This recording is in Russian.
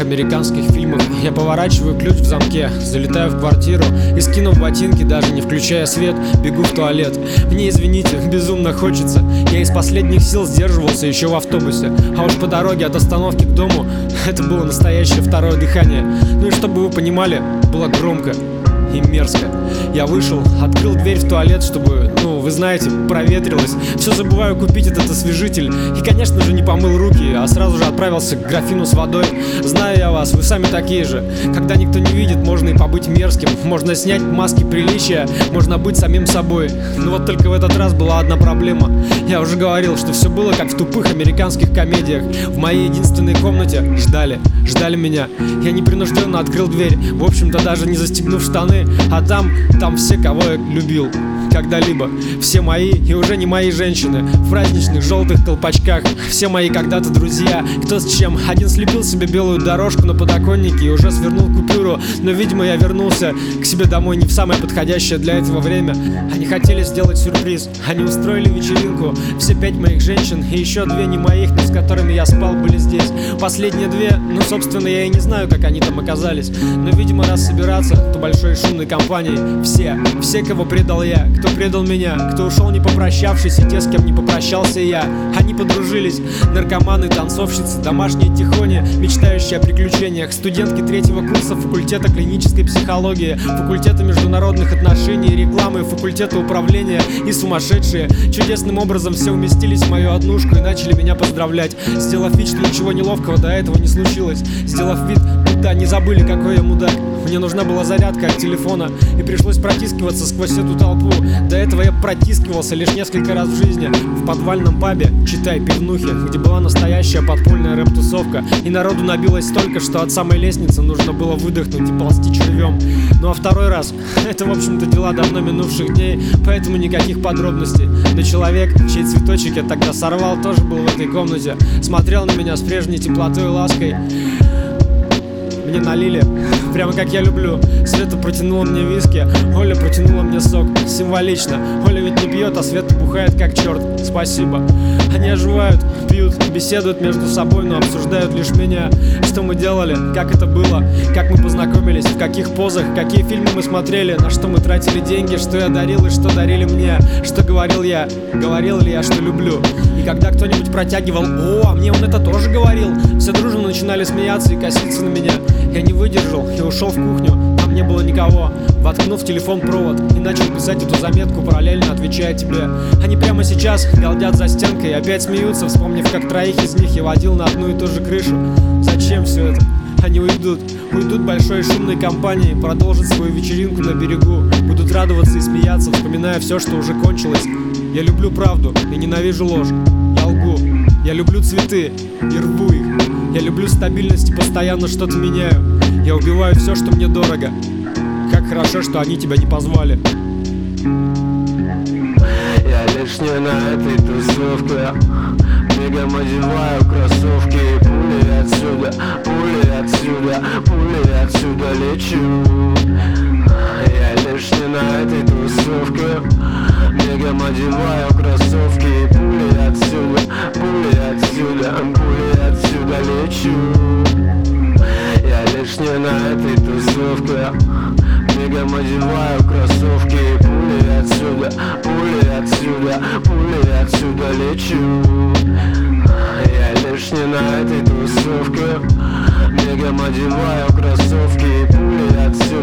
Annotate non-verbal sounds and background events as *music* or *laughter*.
американских фильмах. Я поворачиваю ключ в замке, залетаю в квартиру и, скинув ботинки, даже не включая свет, бегу в туалет. Мне, извините, безумно хочется. Я из последних сил сдерживался еще в автобусе. А уж по дороге от остановки к дому *laughs* это было настоящее второе дыхание. Ну и чтобы вы понимали, было громко и мерзко. Я вышел, открыл дверь в туалет, чтобы, вы знаете, проветрилось. Все забываю купить этот освежитель. И, конечно же, не помыл руки, а сразу же отправился к графину с водой. Знаю я вас, вы сами такие же. Когда никто не видит, можно и побыть мерзким. Можно снять маски приличия, можно быть самим собой. Но вот только в этот раз была одна проблема. Я уже говорил, что все было как в тупых американских комедиях. В моей единственной комнате ждали, ждали меня. Я непринужденно открыл дверь, в общем-то даже не застегнув штаны, а там, там все, кого я любил когда-либо. Все мои и уже не мои женщины. В праздничных желтых колпачках. Все мои когда-то друзья. Кто с чем? Один слепил себе белую дорожку на подоконнике И уже свернул купюру. Но, видимо, я вернулся к себе домой Не в самое подходящее для этого время. Они хотели сделать сюрприз. Они устроили вечеринку. Все пять моих женщин И еще две не моих, но с которыми я спал, были здесь. Последние две, ну, собственно, я и не знаю, как они там оказались. Но, видимо, раз собираться, то большой шумной компанией. Все, все, кого предал я Кто предал меня, кто ушел не попрощавшись И те, с кем не попрощался я. Они подружились, наркоманы, танцовщицы Домашние тихони, мечтающие о приключениях Студентки третьего курса факультета клинической психологии Факультета международных отношений и рекламы Факультета управления и сумасшедшие. Чудесным образом все уместились в мою однушку И начали меня поздравлять. Сделав вид, что ничего неловкого до этого не случилось. Сделав вид, будто они забыли, какой я мудак. Мне нужна была зарядка от телефона И пришлось протискиваться сквозь эту толпу. До этого я протискивался лишь несколько раз в жизни. В подвальном пабе, читай, пивнухи Где была настоящая подпольная рэп-тусовка. И народу набилось столько, что от самой лестницы нужно было выдохнуть и ползти червем Ну а второй раз, *laughs* это в общем-то дела давно минувших дней Поэтому никаких подробностей. Но человек, чей цветочек я тогда сорвал, тоже был в этой комнате. Смотрел на меня с прежней теплотой и лаской. Мне налили, *laughs* прямо как я люблю. Света протянула мне виски, Оля протянула мне сок. Символично, Оля ведь не пьет, а Света бухает как черт. Спасибо. Они оживают, пьют, беседуют между собой, но обсуждают лишь меня Что мы делали, как это было, как мы познакомились, в каких позах, какие фильмы мы смотрели На что мы тратили деньги, что я дарил и что дарили мне Что говорил я, говорил ли я, что люблю И когда кто-нибудь протягивал, о, а мне он это тоже говорил Все дружно начинали смеяться и коситься на меня. Я не выдержал и ушел в кухню, там не было никого. Воткнув телефон провод и начал писать эту заметку, параллельно отвечая тебе. Они прямо сейчас галдят за стенкой и опять смеются, вспомнив, как троих из них я водил на одну и ту же крышу. Зачем все это? Они уйдут, уйдут большой шумной компанией, продолжат свою вечеринку на берегу. Будут радоваться и смеяться, вспоминая все, что уже кончилось. Я люблю правду и ненавижу ложь. Я лгу, я люблю цветы и рву их. Я люблю стабильность и постоянно что-то меняю. Я убиваю все, что мне дорого. Как хорошо, что они тебя не позвали. Я лишний на этой тусовке. Мигом одеваю кроссовки и пули отсюда Пули отсюда, пули отсюда лечу. Я лишний на этой тусовке Мигом одеваю кроссовки. И пули отсюда Пули отсюда, пули отсюда лечу. Я лишний на этой тусовке Мигом одеваю кроссовки. И пули отсюда Пули отсюда, пули отсюда лечу. Я лишний на этой тусовке. Мигом одеваю кроссовки и пули отсюда